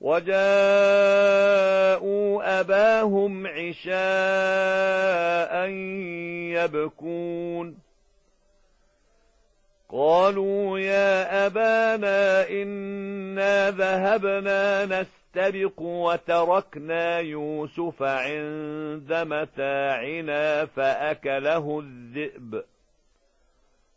وجاءوا أباهم عشاء يبكون. قالوا يا أبانا إنا ذهبنا نستبق وتركنا يوسف عند متاعنا فأكله الذئب.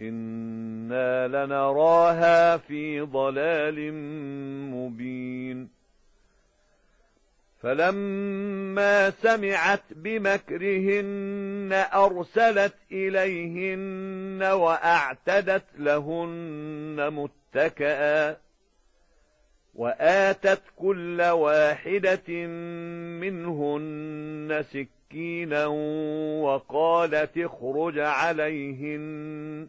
إنا لنراها في ضلال مبين فلما سمعت بمكرهن أرسلت إليهن وأعتدت لهن متكئا وآتت كل واحدة منهن سكينا وقالت اخرج عليهن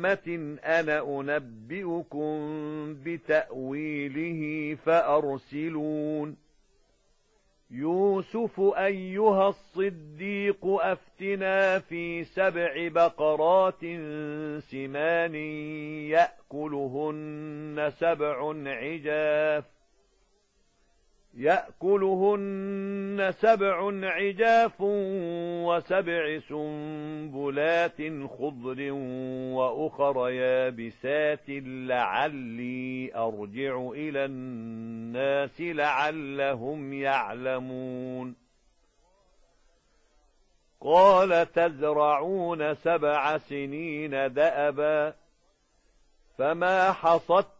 أمة أنا أنبئكم بتأويله فأرسلون. يوسف أيها الصديق أفتنا في سبع بقرات سمان يأكلهن سبع عجاف. يأكلهن سبع عجاف وسبع سنبلات خضر وأخر يابسات لعلي أرجع إلى الناس لعلهم يعلمون. قال تزرعون سبع سنين دأبا فما حصدت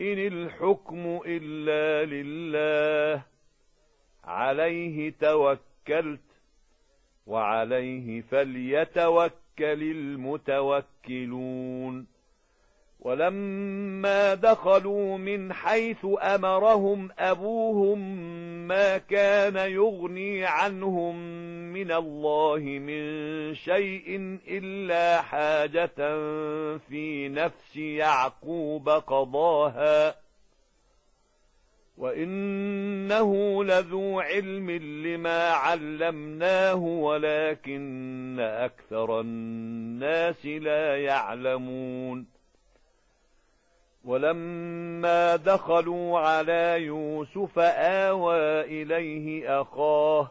إن الحكم إلا لله. عليه توكلت وعليه فليتوكل المتوكلون. ولما دخلوا من حيث أمرهم أبوهم ما كان يغني عنهم من الله من شيء إلا حاجة في نفس يعقوب قضاها. وإنه لذو علم لما علمناه ولكن أكثر الناس لا يعلمون. ولما دخلوا على يوسف آوى إليه أخاه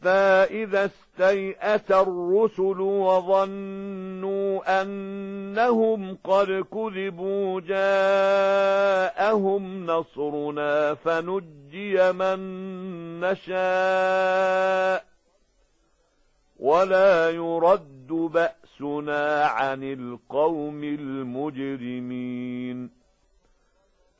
حتى إذا استيأس الرسل وظنوا أنهم قد كذبوا جاءهم نصرنا فنجي من نشاء ولا يرد بأسنا عن القوم المجرمين